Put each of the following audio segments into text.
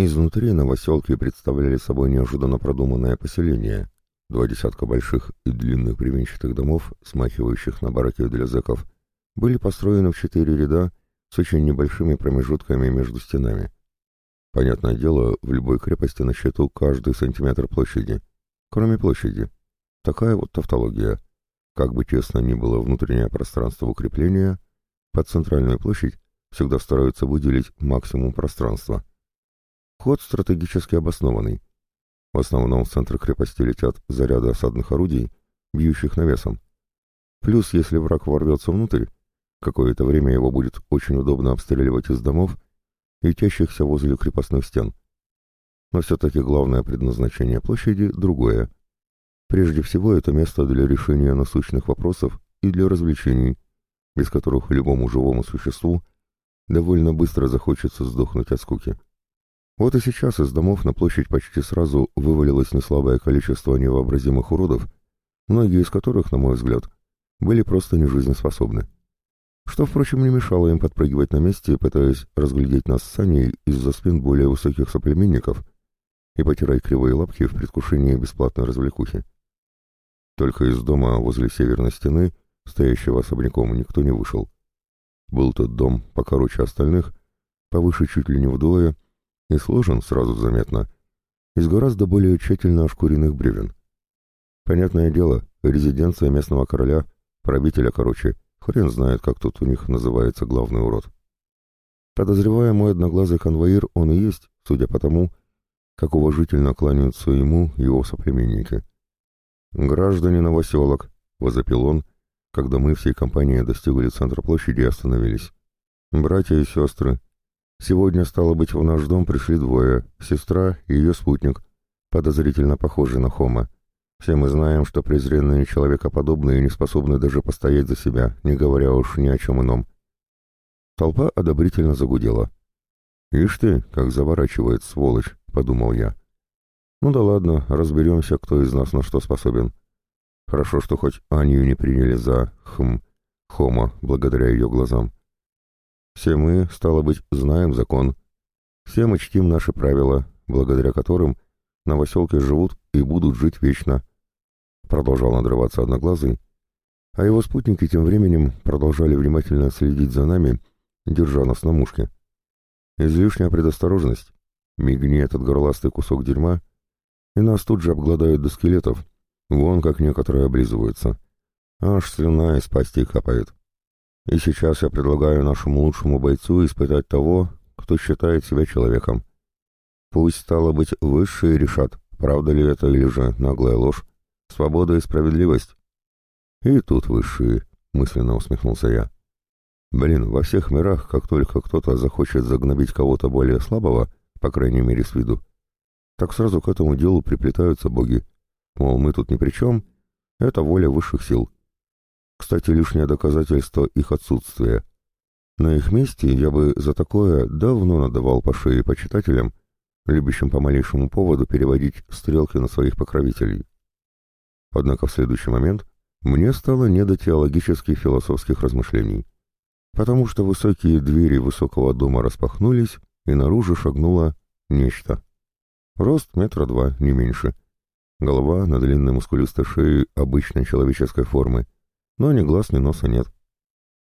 Изнутри новоселки представляли собой неожиданно продуманное поселение. Два десятка больших и длинных бревенчатых домов, смахивающих на бараки для зэков, были построены в четыре ряда с очень небольшими промежутками между стенами. Понятное дело, в любой крепости на счету каждый сантиметр площади. Кроме площади. Такая вот тавтология. Как бы тесно ни было внутреннее пространство укрепления, под центральную площадь всегда стараются выделить максимум пространства. Ход стратегически обоснованный. В основном в центр крепости летят заряды осадных орудий, бьющих навесом. Плюс, если враг ворвется внутрь, какое-то время его будет очень удобно обстреливать из домов и тящихся возле крепостных стен. Но все-таки главное предназначение площади другое. Прежде всего, это место для решения насущных вопросов и для развлечений, без которых любому живому существу довольно быстро захочется сдохнуть от скуки. Вот и сейчас из домов на площадь почти сразу вывалилось неслабое количество невообразимых уродов, многие из которых, на мой взгляд, были просто нежизнеспособны. Что, впрочем, не мешало им подпрыгивать на месте, пытаясь разглядеть нас с Саней из-за спин более высоких соплеменников и потирать кривые лапки в предвкушении бесплатной развлекухи. Только из дома возле северной стены, стоящего особняком, никто не вышел. Был тот дом покороче остальных, повыше чуть ли не вдвое, и сложен, сразу заметно, из гораздо более тщательно ошкуренных бревен. Понятное дело, резиденция местного короля, правителя, короче, хрен знает, как тут у них называется главный урод. Подозревая мой одноглазый конвоир, он и есть, судя по тому, как уважительно кланяются ему его соплеменники. «Граждане новоселок», — возопил он, когда мы всей компанией достигли центра площади и остановились. «Братья и сестры, Сегодня, стало быть, в наш дом пришли двое, сестра и ее спутник, подозрительно похожий на Хома. Все мы знаем, что презренные человекоподобные не способны даже постоять за себя, не говоря уж ни о чем ином. Толпа одобрительно загудела. «Ишь ты, как заворачивает, сволочь!» — подумал я. «Ну да ладно, разберемся, кто из нас на что способен. Хорошо, что хоть Анию не приняли за, хм, Хома, благодаря ее глазам. Все мы, стало быть, знаем закон. Все мы чтим наши правила, благодаря которым новоселки живут и будут жить вечно. Продолжал надрываться одноглазый, а его спутники тем временем продолжали внимательно следить за нами, держа нас на мушке. Излишняя предосторожность. Мигни этот горластый кусок дерьма, и нас тут же обгладают до скелетов, вон как некоторые облизываются. Аж слюна из пасти капает. И сейчас я предлагаю нашему лучшему бойцу испытать того, кто считает себя человеком. Пусть, стало быть, высшие решат, правда ли это или же наглая ложь, свобода и справедливость. И тут высшие, мысленно усмехнулся я. Блин, во всех мирах, как только кто-то захочет загнобить кого-то более слабого, по крайней мере с виду, так сразу к этому делу приплетаются боги. Мол, мы тут ни при чем, это воля высших сил. Кстати, лишнее доказательство их отсутствия. На их месте я бы за такое давно надавал по шее почитателям, любящим по малейшему поводу переводить стрелки на своих покровителей. Однако в следующий момент мне стало не до теологических философских размышлений, потому что высокие двери высокого дома распахнулись, и наружу шагнуло нечто. Рост метра два, не меньше. Голова на длинной мускулистой шее обычной человеческой формы — но ни глаз, ни носа нет.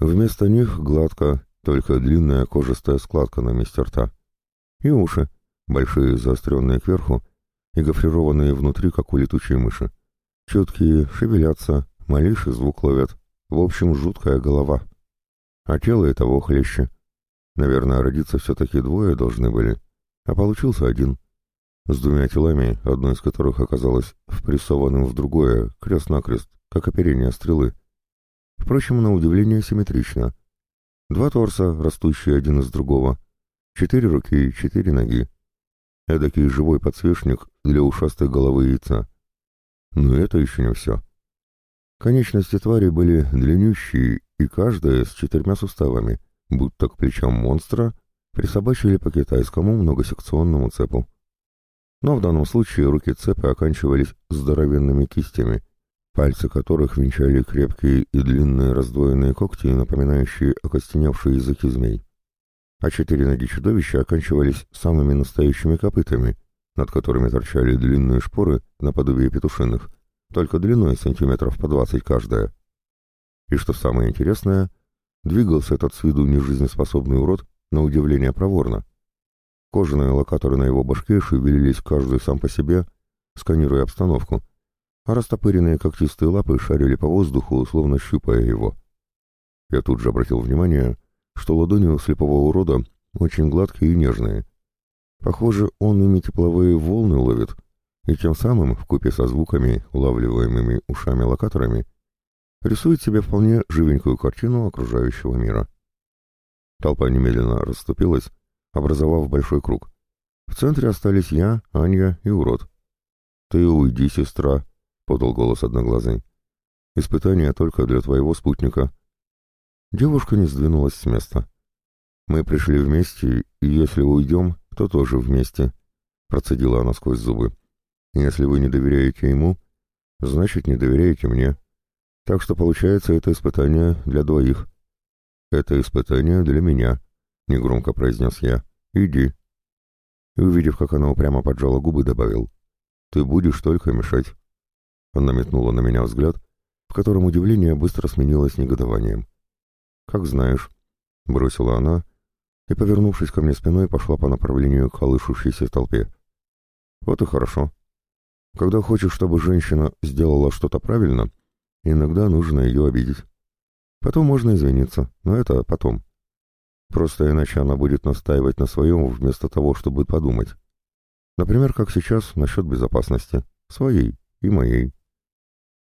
Вместо них гладко, только длинная кожистая складка на месте рта. И уши, большие заостренные кверху и гофрированные внутри, как у летучей мыши. Чуткие, шевелятся, малейший звук ловят. В общем, жуткая голова. А тело и того хлеще. Наверное, родиться все-таки двое должны были, а получился один. С двумя телами, одно из которых оказалось впрессованным в другое, крест-накрест, как оперение стрелы. Впрочем, на удивление симметрично. Два торса, растущие один из другого. Четыре руки, четыре ноги. Эдакий живой подсвечник для ушастой головы яйца. Но это еще не все. Конечности твари были длиннющие, и каждая с четырьмя суставами, будто к плечам монстра присобачили по китайскому многосекционному цепу. Но в данном случае руки цепи оканчивались здоровенными кистями, пальцы которых венчали крепкие и длинные раздвоенные когти, напоминающие окостеневшие языки змей. а четыре ноги чудовища оканчивались самыми настоящими копытами, над которыми торчали длинные шпоры наподобие петушиных, только длиной сантиметров по двадцать каждая. И что самое интересное, двигался этот с виду нежизнеспособный урод на удивление проворно. Кожаные локаторы на его башке шевелились каждый сам по себе, сканируя обстановку, растопыренные когтистые лапы шарили по воздуху, словно щупая его. Я тут же обратил внимание, что ладони у слепого урода очень гладкие и нежные. Похоже, он ими тепловые волны ловит, и тем самым, вкупе со звуками, улавливаемыми ушами-локаторами, рисует себе вполне живенькую картину окружающего мира. Толпа немедленно расступилась, образовав большой круг. В центре остались я, Аня и урод. «Ты уйди, сестра», — подал голос одноглазый. «Испытание только для твоего спутника». Девушка не сдвинулась с места. «Мы пришли вместе, и если уйдем, то тоже вместе», — процедила она сквозь зубы. «Если вы не доверяете ему, значит, не доверяете мне. Так что получается это испытание для двоих». «Это испытание для меня», — негромко произнес я. «Иди». И, увидев, как она упрямо поджала губы, добавил. «Ты будешь только мешать». Она метнула на меня взгляд, в котором удивление быстро сменилось негодованием. «Как знаешь», — бросила она, и, повернувшись ко мне спиной, пошла по направлению к колышущейся толпе. «Вот и хорошо. Когда хочешь, чтобы женщина сделала что-то правильно, иногда нужно ее обидеть». Потом можно извиниться, но это потом. Просто иначе она будет настаивать на своем вместо того, чтобы подумать. Например, как сейчас насчет безопасности. Своей и моей.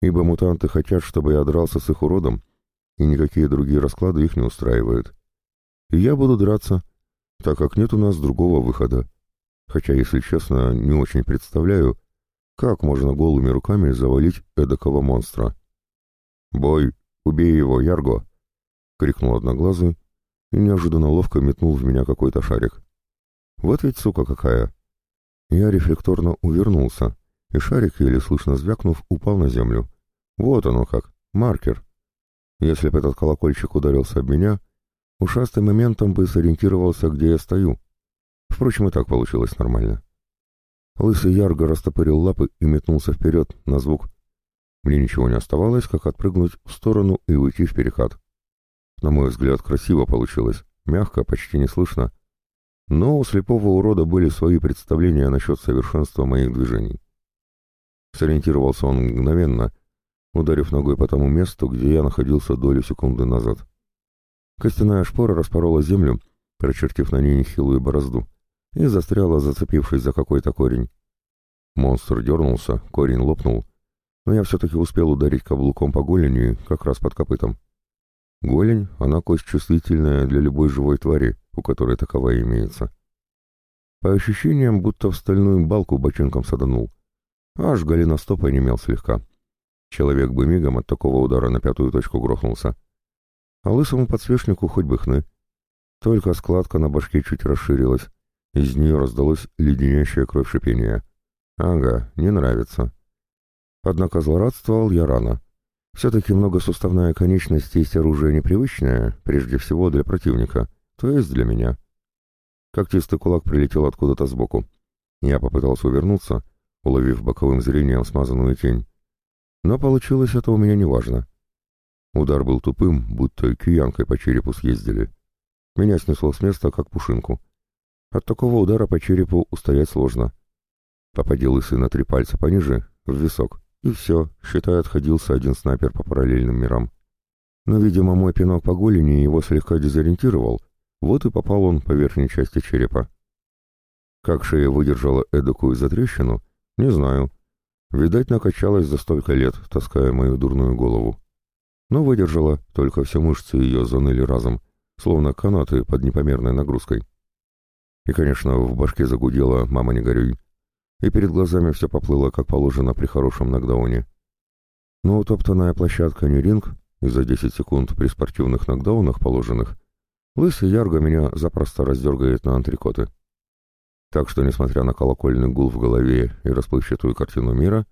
Ибо мутанты хотят, чтобы я дрался с их уродом, и никакие другие расклады их не устраивают. И я буду драться, так как нет у нас другого выхода. Хотя, если честно, не очень представляю, как можно голыми руками завалить эдакого монстра. «Бой!» «Убей его, Ярго!» — крикнул одноглазый и неожиданно ловко метнул в меня какой-то шарик. «Вот ведь сука какая!» Я рефлекторно увернулся, и шарик, еле слышно звякнув, упал на землю. Вот оно как, маркер. Если бы этот колокольчик ударился об меня, ушастый моментом бы сориентировался, где я стою. Впрочем, и так получилось нормально. Лысый Ярго растопырил лапы и метнулся вперед на звук, мне ничего не оставалось, как отпрыгнуть в сторону и уйти в перекат. На мой взгляд, красиво получилось, мягко, почти не слышно. Но у слепого урода были свои представления насчет совершенства моих движений. Сориентировался он мгновенно, ударив ногой по тому месту, где я находился долю секунды назад. Костяная шпора распорола землю, прочертив на ней нехилую борозду, и застряла, зацепившись за какой-то корень. Монстр дернулся, корень лопнул, но я все-таки успел ударить каблуком по голени, как раз под копытом. Голень, она кость чувствительная для любой живой твари, у которой таковая имеется. По ощущениям, будто в стальную балку бочинком саданул. Аж голеностоп онемел слегка. Человек бы мигом от такого удара на пятую точку грохнулся. А лысому подсвечнику хоть бы хны. Только складка на башке чуть расширилась. Из нее раздалось леденящее кровь шипение. «Ага, не нравится». Однако злорадствовал я рано. Все-таки многосуставная конечность есть оружие непривычное, прежде всего для противника, то есть для меня. Когтистый кулак прилетел откуда-то сбоку. Я попытался увернуться, уловив боковым зрением смазанную тень. Но получилось это у меня неважно. Удар был тупым, будто киянкой по черепу съездили. Меня снесло с места, как пушинку. От такого удара по черепу устоять сложно. Попади лысый на три пальца пониже, в висок. И все, считай, отходился один снайпер по параллельным мирам. Но, видимо, мой пинок по голени его слегка дезориентировал, вот и попал он по верхней части черепа. Как шея выдержала эдакую затрещину, не знаю. Видать, накачалась за столько лет, таская мою дурную голову. Но выдержала, только все мышцы ее заныли разом, словно канаты под непомерной нагрузкой. И, конечно, в башке загудела «мама не горюй», и перед глазами все поплыло, как положено при хорошем нокдауне. Но утоптанная площадка не ринг, и за 10 секунд при спортивных нокдаунах положенных, лысый Ярго меня запросто раздергает на антрикоты. Так что, несмотря на колокольный гул в голове и расплывчатую картину мира,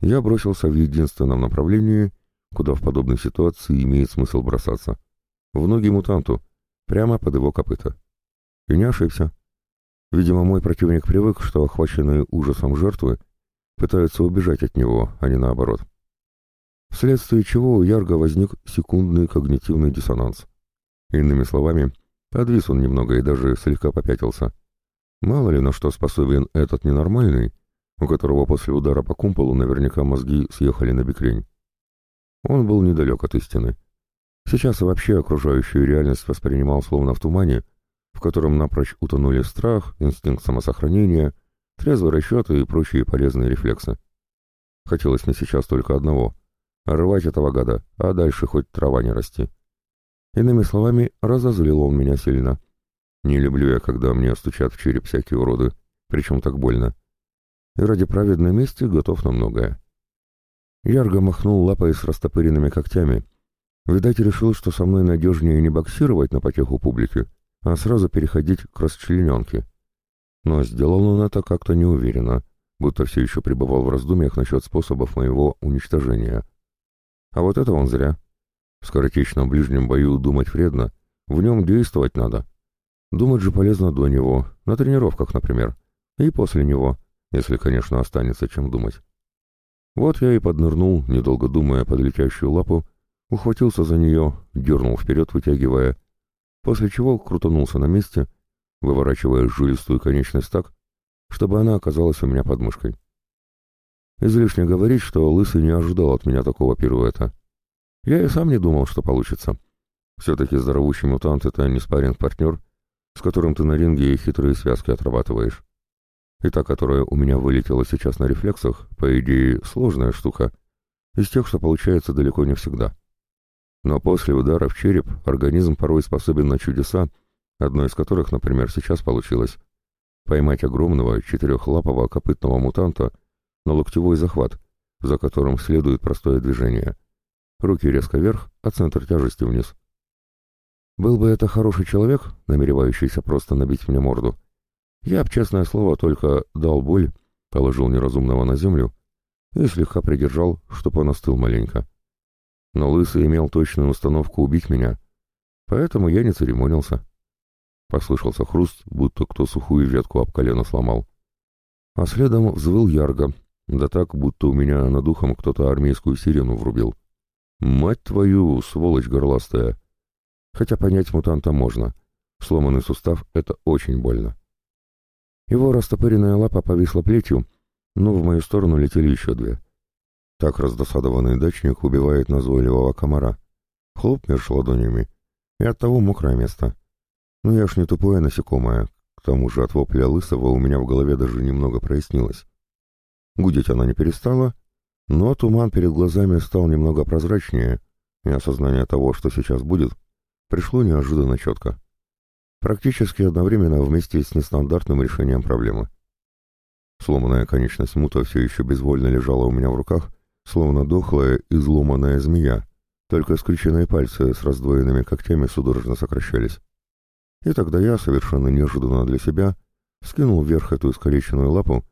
я бросился в единственном направлении, куда в подобной ситуации имеет смысл бросаться. В ноги мутанту, прямо под его копыта. И не ошибся. Видимо, мой противник привык, что охваченные ужасом жертвы пытаются убежать от него, а не наоборот. Вследствие чего у Ярга возник секундный когнитивный диссонанс. Иными словами, подвис он немного и даже слегка попятился. Мало ли на что способен этот ненормальный, у которого после удара по кумполу наверняка мозги съехали на бекрень. Он был недалек от истины. Сейчас вообще окружающую реальность воспринимал словно в тумане, в котором напрочь утонули страх, инстинкт самосохранения, трезвый расчет и прочие полезные рефлексы. Хотелось мне сейчас только одного — рвать этого гада, а дальше хоть трава не расти. Иными словами, разозлил он меня сильно. Не люблю я, когда мне стучат в череп всякие уроды, причем так больно. И ради праведной мести готов на многое. Ярго махнул лапой с растопыренными когтями. Видать, решил, что со мной надежнее не боксировать на потеху публики, а сразу переходить к расчлененке. Но сделал он это как-то неуверенно, будто все еще пребывал в раздумьях насчет способов моего уничтожения. А вот это он зря. В скоротечном ближнем бою думать вредно, в нем действовать надо. Думать же полезно до него, на тренировках, например, и после него, если, конечно, останется чем думать. Вот я и поднырнул, недолго думая под летящую лапу, ухватился за нее, дернул вперед, вытягивая, после чего крутанулся на месте, выворачивая жилистую конечность так, чтобы она оказалась у меня под мышкой. Излишне говорить, что Лысый не ожидал от меня такого пируэта. Я и сам не думал, что получится. Все-таки здоровущий мутант — это не спарринг-партнер, с которым ты на ринге хитрые связки отрабатываешь. И та, которая у меня вылетела сейчас на рефлексах, по идее, сложная штука, из тех, что получается далеко не всегда. Но после удара в череп организм порой способен на чудеса, одно из которых, например, сейчас получилось. Поймать огромного четырехлапого копытного мутанта на локтевой захват, за которым следует простое движение. Руки резко вверх, а центр тяжести вниз. Был бы это хороший человек, намеревающийся просто набить мне морду, я б, честное слово, только дал боль, положил неразумного на землю и слегка придержал, чтоб он остыл маленько. Но Лысый имел точную установку убить меня, поэтому я не церемонился. Послышался хруст, будто кто сухую ветку об колено сломал. А следом взвыл ярго, да так, будто у меня над духом кто-то армейскую сирену врубил. Мать твою, сволочь горластая! Хотя понять мутанта можно. Сломанный сустав — это очень больно. Его растопыренная лапа повисла плетью, но в мою сторону летели еще две. Так раздосадованный дачник убивает назойливого комара. Хлопнешь ладонями, и оттого мокрое место. Ну я ж не тупое насекомое, к тому же от вопля лысого у меня в голове даже немного прояснилось. Гудеть она не перестала, но туман перед глазами стал немного прозрачнее, и осознание того, что сейчас будет, пришло неожиданно четко. Практически одновременно вместе с нестандартным решением проблемы. Сломанная конечность мута все еще безвольно лежала у меня в руках, словно дохлая, изломанная змея, только скрюченные пальцы с раздвоенными когтями судорожно сокращались. И тогда я, совершенно неожиданно для себя, скинул вверх эту искалеченную лапу,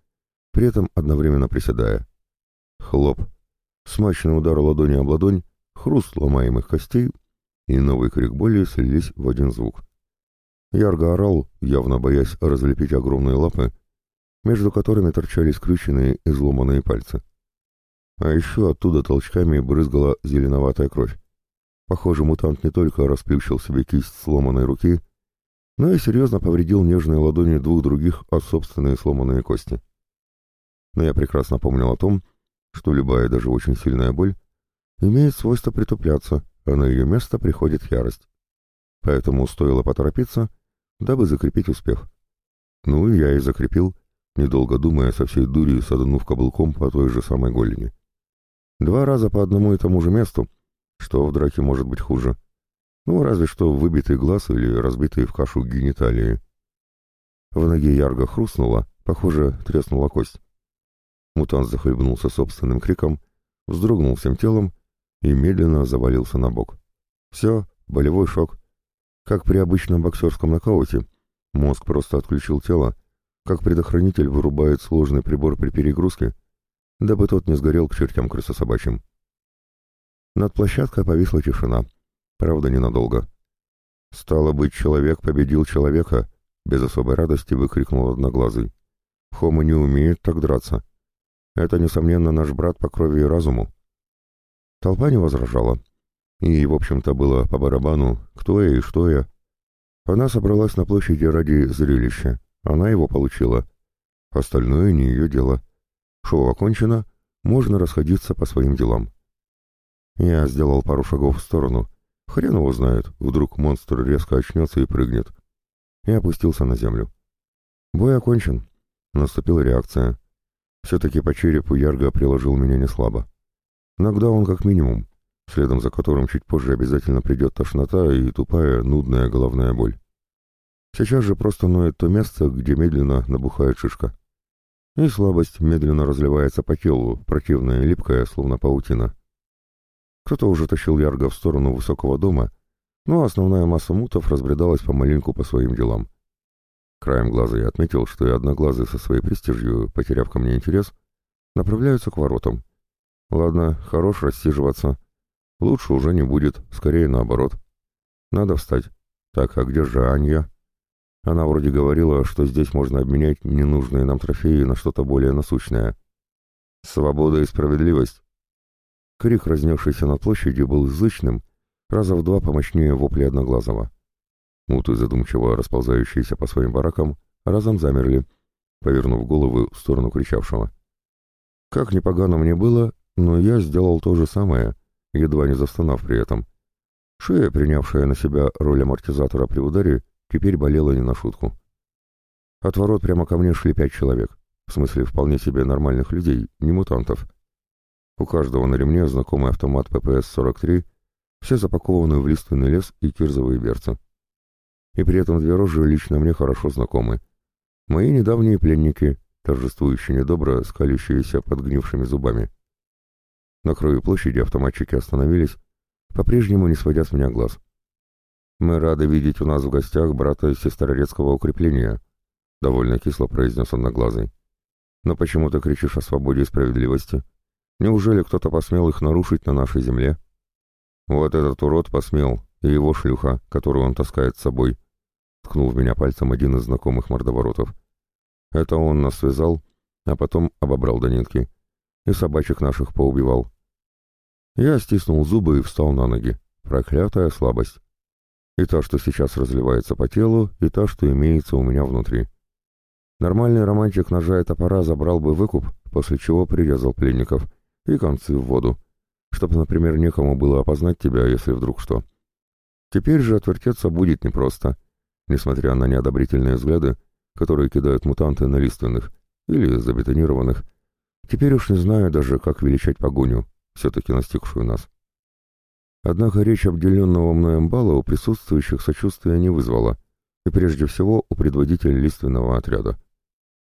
при этом одновременно приседая. Хлоп! Смачный удар ладони об ладонь, хруст ломаемых костей и новый крик боли слились в один звук. Ярго орал, явно боясь разлепить огромные лапы, между которыми торчали скрюченные изломанные пальцы. А еще оттуда толчками брызгала зеленоватая кровь. Похоже, мутант не только расплющил себе кисть сломанной руки, но и серьезно повредил нежные ладони двух других от собственные сломанные кости. Но я прекрасно помнил о том, что любая, даже очень сильная боль, имеет свойство притупляться, а на ее место приходит ярость. Поэтому стоило поторопиться дабы закрепить успех. Ну, я и закрепил, недолго думая, со всей дури саданув каблуком по той же самой голени. Два раза по одному и тому же месту, что в драке может быть хуже. Ну, разве что выбитый глаз или разбитые в кашу гениталии. В ноге ярко хрустнуло, похоже, треснула кость. Мутант захлебнулся собственным криком, вздрогнул всем телом и медленно завалился на бок. Все, болевой шок. Как при обычном боксерском нокауте, мозг просто отключил тело, как предохранитель вырубает сложный прибор при перегрузке, дабы тот не сгорел к чертям крысособачьим. Над площадкой повисла тишина, правда ненадолго. «Стало быть, человек победил человека», без особой радости выкрикнул одноглазый. Хома не умеет так драться. Это, несомненно, наш брат по крови и разуму. Толпа не возражала. И, в общем-то, было по барабану, кто я и что я. Она собралась на площади ради зрелища. Она его получила. Остальное не ее дело. Шоу окончено, можно расходиться по своим делам. Я сделал пару шагов в сторону. Хрен его знает, вдруг монстр резко очнется и прыгнет. И опустился на землю. Бой окончен. Наступила реакция. Все-таки по черепу Ярго приложил меня неслабо. Он как минимум, следом за которым чуть позже обязательно придет тошнота и тупая, нудная головная боль. Сейчас же просто ноет то место, где медленно набухает шишка. И слабость медленно разливается по телу, противная и липкая, словно паутина. Кто-то уже тащил Ярго в сторону высокого дома, но основная масса мутов разбредалась помаленьку по своим делам. Краем глаза я отметил, что и одноглазый со своей престижью, потеряв ко мне интерес, направляются к воротам. Ладно, хорош рассиживаться. Лучше уже не будет, скорее наоборот. Надо встать. Так, а где же Анья? Она вроде говорила, что здесь можно обменять ненужные нам трофеи на что-то более насущное. Свобода и справедливость. Крик, разнесшийся на площади, был зычным, раза в два помощнее вопли Одноглазого. Муты, задумчиво расползающиеся по своим баракам, разом замерли, повернув головы в сторону кричавшего. Как непогано мне было, но я сделал то же самое, едва не застонав при этом. Шея, принявшая на себя роль амортизатора при ударе, теперь болела не на шутку. От ворот прямо ко мне шли пять человек, в смысле вполне себе нормальных людей, не мутантов. У каждого на ремне знакомый автомат ППС-43, все запакованы в лиственный лес и кирзовые берцы. И при этом две рожи лично мне хорошо знакомы. Мои недавние пленники, торжествующие недобро, скалящиеся подгнившими зубами. На краю площади автоматчики остановились, по-прежнему не сводя с меня глаз. «Мы рады видеть у нас в гостях брата из сестрорецкого укрепления», — довольно кисло произнес одноглазый. «Но почему ты кричишь о свободе и справедливости?» Неужели кто-то посмел их нарушить на нашей земле? Вот этот урод посмел, и его шлюха, которую он таскает с собой. Ткнул в меня пальцем один из знакомых мордоворотов. Это он нас связал, а потом обобрал до нитки. И собачек наших поубивал. Я стиснул зубы и встал на ноги. Проклятая слабость. И та, что сейчас разливается по телу, и та, что имеется у меня внутри. Нормальный романтик ножа и топора забрал бы выкуп, после чего прирезал пленников, и концы в воду, чтобы, например, некому было опознать тебя, если вдруг что. Теперь же отвертеться будет непросто, несмотря на неодобрительные взгляды, которые кидают мутанты на лиственных или забетонированных. Теперь уж не знаю даже, как величать погоню, все-таки настигшую нас. Однако речь обделенного мной амбала у присутствующих сочувствия не вызвала, и прежде всего у предводителя лиственного отряда.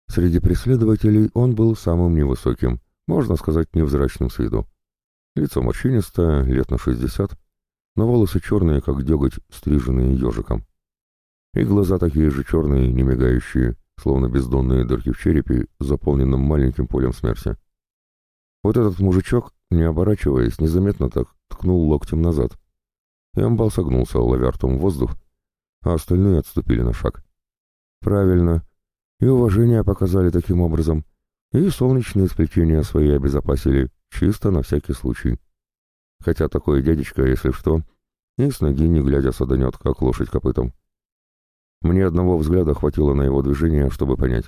Среди преследователей он был самым невысоким — можно сказать, невзрачным с виду. Лицо морщинистое, лет на шестьдесят, но волосы черные, как деготь, стриженные ежиком. И глаза такие же черные, не мигающие, словно бездонные дырки в черепе, заполненном маленьким полем смерти. Вот этот мужичок, не оборачиваясь, незаметно так ткнул локтем назад. И амбал согнулся, ловя ртом воздух, а остальные отступили на шаг. Правильно. И уважение показали таким образом, и солнечные сплетения свои обезопасили, чисто на всякий случай. Хотя такой дядечка, если что, и с ноги не глядя саданет, как лошадь копытом. Мне одного взгляда хватило на его движение, чтобы понять.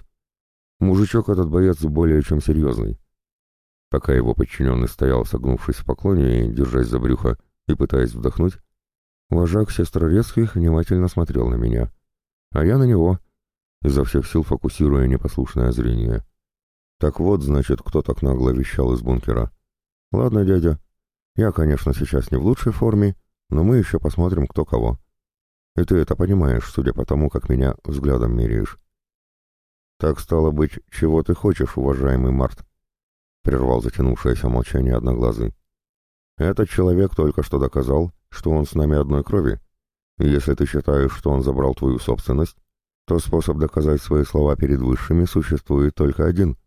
Мужичок этот боец более чем серьезный. Пока его подчиненный стоял, согнувшись в поклоне держась за брюхо и пытаясь вдохнуть, вожак сестрорецких внимательно смотрел на меня, а я на него, изо всех сил фокусируя непослушное зрение. Так вот, значит, кто так нагло вещал из бункера. Ладно, дядя, я, конечно, сейчас не в лучшей форме, но мы еще посмотрим, кто кого. И ты это понимаешь, судя по тому, как меня взглядом меряешь. Так стало быть, чего ты хочешь, уважаемый Март? Прервал затянувшееся молчание одноглазый. Этот человек только что доказал, что он с нами одной крови. Если ты считаешь, что он забрал твою собственность, то способ доказать свои слова перед высшими существует только один —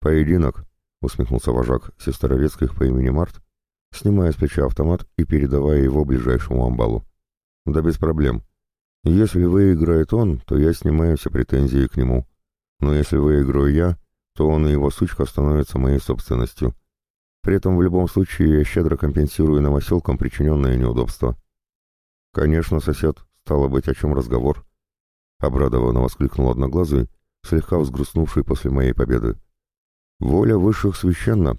«Поединок», — усмехнулся вожак сестрорецких по имени Март, снимая с плеча автомат и передавая его ближайшему амбалу. «Да без проблем. Если выиграет он, то я снимаю все претензии к нему. Но если выиграю я, то он и его сучка становятся моей собственностью. При этом в любом случае я щедро компенсирую новоселкам причиненное неудобство. «Конечно, сосед, стало быть, о чем разговор?» Обрадованно воскликнул Одноглазый, слегка взгрустнувший после моей победы. «Воля высших священна,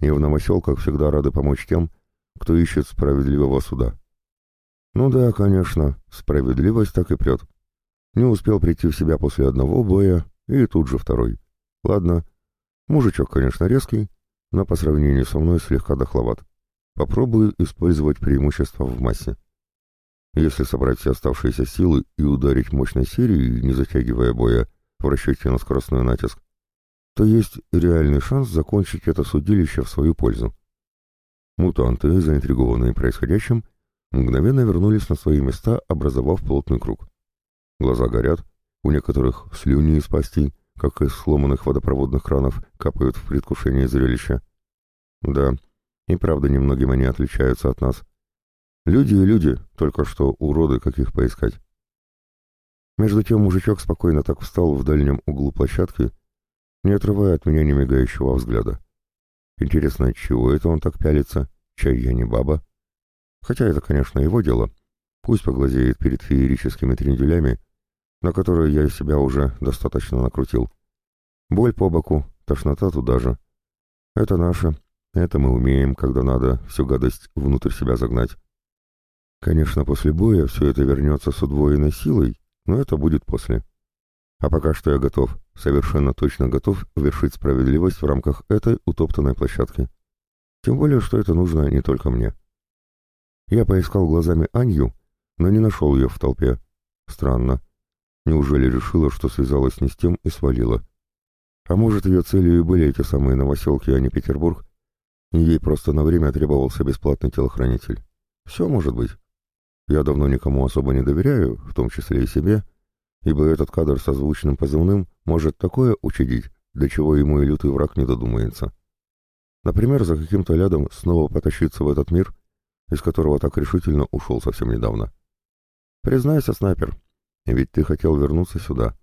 и в новоселках всегда рады помочь тем, кто ищет справедливого суда». «Ну да, конечно, справедливость так и прет. Не успел прийти в себя после одного боя, и тут же второй. Ладно, мужичок, конечно, резкий, но по сравнению со мной слегка дохловат. Попробую использовать преимущество в массе. Если собрать все оставшиеся силы и ударить мощной серией, не затягивая боя, в расчете на скоростной натиск, то есть реальный шанс закончить это судилище в свою пользу. Мутанты, заинтригованные происходящим, мгновенно вернулись на свои места, образовав плотный круг. Глаза горят, у некоторых слюни из пастей, как из сломанных водопроводных кранов, капают в предвкушении зрелища. Да, и правда немногим они отличаются от нас. Люди и люди, только что уроды, каких поискать. Между тем мужичок спокойно так встал в дальнем углу площадки, не отрывая от меня немигающего взгляда. Интересно, чего это он так пялится? Чай я не баба. Хотя это, конечно, его дело. Пусть поглазеет перед феерическими тренделями, на которую я себя уже достаточно накрутил. Боль по боку, тошнота туда же. Это наше, это мы умеем, когда надо всю гадость внутрь себя загнать. Конечно, после боя все это вернется с удвоенной силой, но это будет после. А пока что я готов, совершенно точно готов вершить справедливость в рамках этой утоптанной площадки. Тем более, что это нужно не только мне. Я поискал глазами Анью, но не нашел ее в толпе. Странно. Неужели решила, что связалась не с тем и свалила? А может, ее целью и были эти самые новоселки, а не Петербург? Ей просто на время требовался бесплатный телохранитель. Все может быть. Я давно никому особо не доверяю, в том числе и себе, ибо этот кадр со звучным позывным может такое учудить, до чего ему и лютый враг не додумается. Например, за каким-то лядом снова потащиться в этот мир, из которого так решительно ушел совсем недавно. Признайся, снайпер, ведь ты хотел вернуться сюда.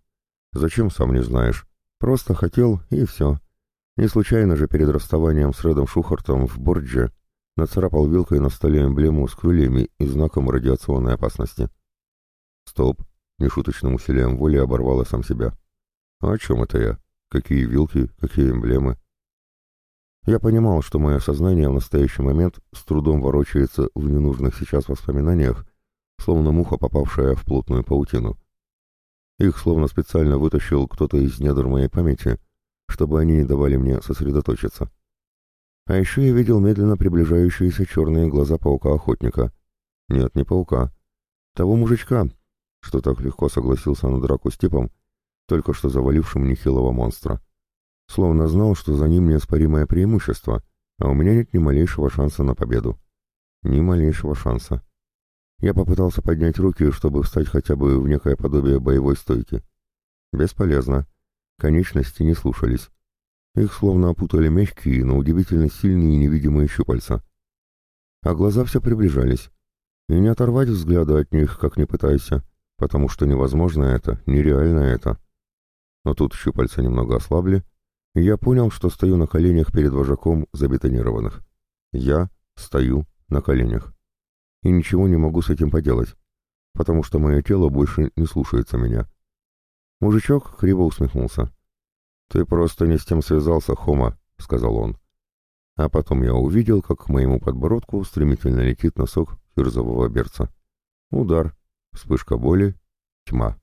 Зачем, сам не знаешь. Просто хотел, и все. Не случайно же перед расставанием с Редом Шухартом в Бордже нацарапал вилкой на столе эмблему с крыльями и знаком радиационной опасности. Стоп, нешуточным усилием воли оборвала сам себя. А о чем это я? Какие вилки, какие эмблемы? Я понимал, что мое сознание в настоящий момент с трудом ворочается в ненужных сейчас воспоминаниях, словно муха, попавшая в плотную паутину. Их словно специально вытащил кто-то из недр моей памяти, чтобы они не давали мне сосредоточиться. А еще я видел медленно приближающиеся черные глаза паука-охотника. Нет, не паука. Того мужичка, что так легко согласился на драку с типом, только что завалившим нехилого монстра. Словно знал, что за ним неоспоримое преимущество, а у меня нет ни малейшего шанса на победу. Ни малейшего шанса. Я попытался поднять руки, чтобы встать хотя бы в некое подобие боевой стойки. Бесполезно. Конечности не слушались. Их словно опутали мягкие, но удивительно сильные невидимые щупальца. А глаза все приближались. И не оторвать взгляда от них, как не пытайся, потому что невозможно это, нереально это. Но тут щупальца немного ослабли, и я понял, что стою на коленях перед вожаком забетонированных. Я стою на коленях и ничего не могу с этим поделать, потому что мое тело больше не слушается меня. Мужичок криво усмехнулся. «Ты просто не с тем связался, Хома», — сказал он. А потом я увидел, как к моему подбородку стремительно летит носок фирзового берца. Удар, вспышка боли, тьма.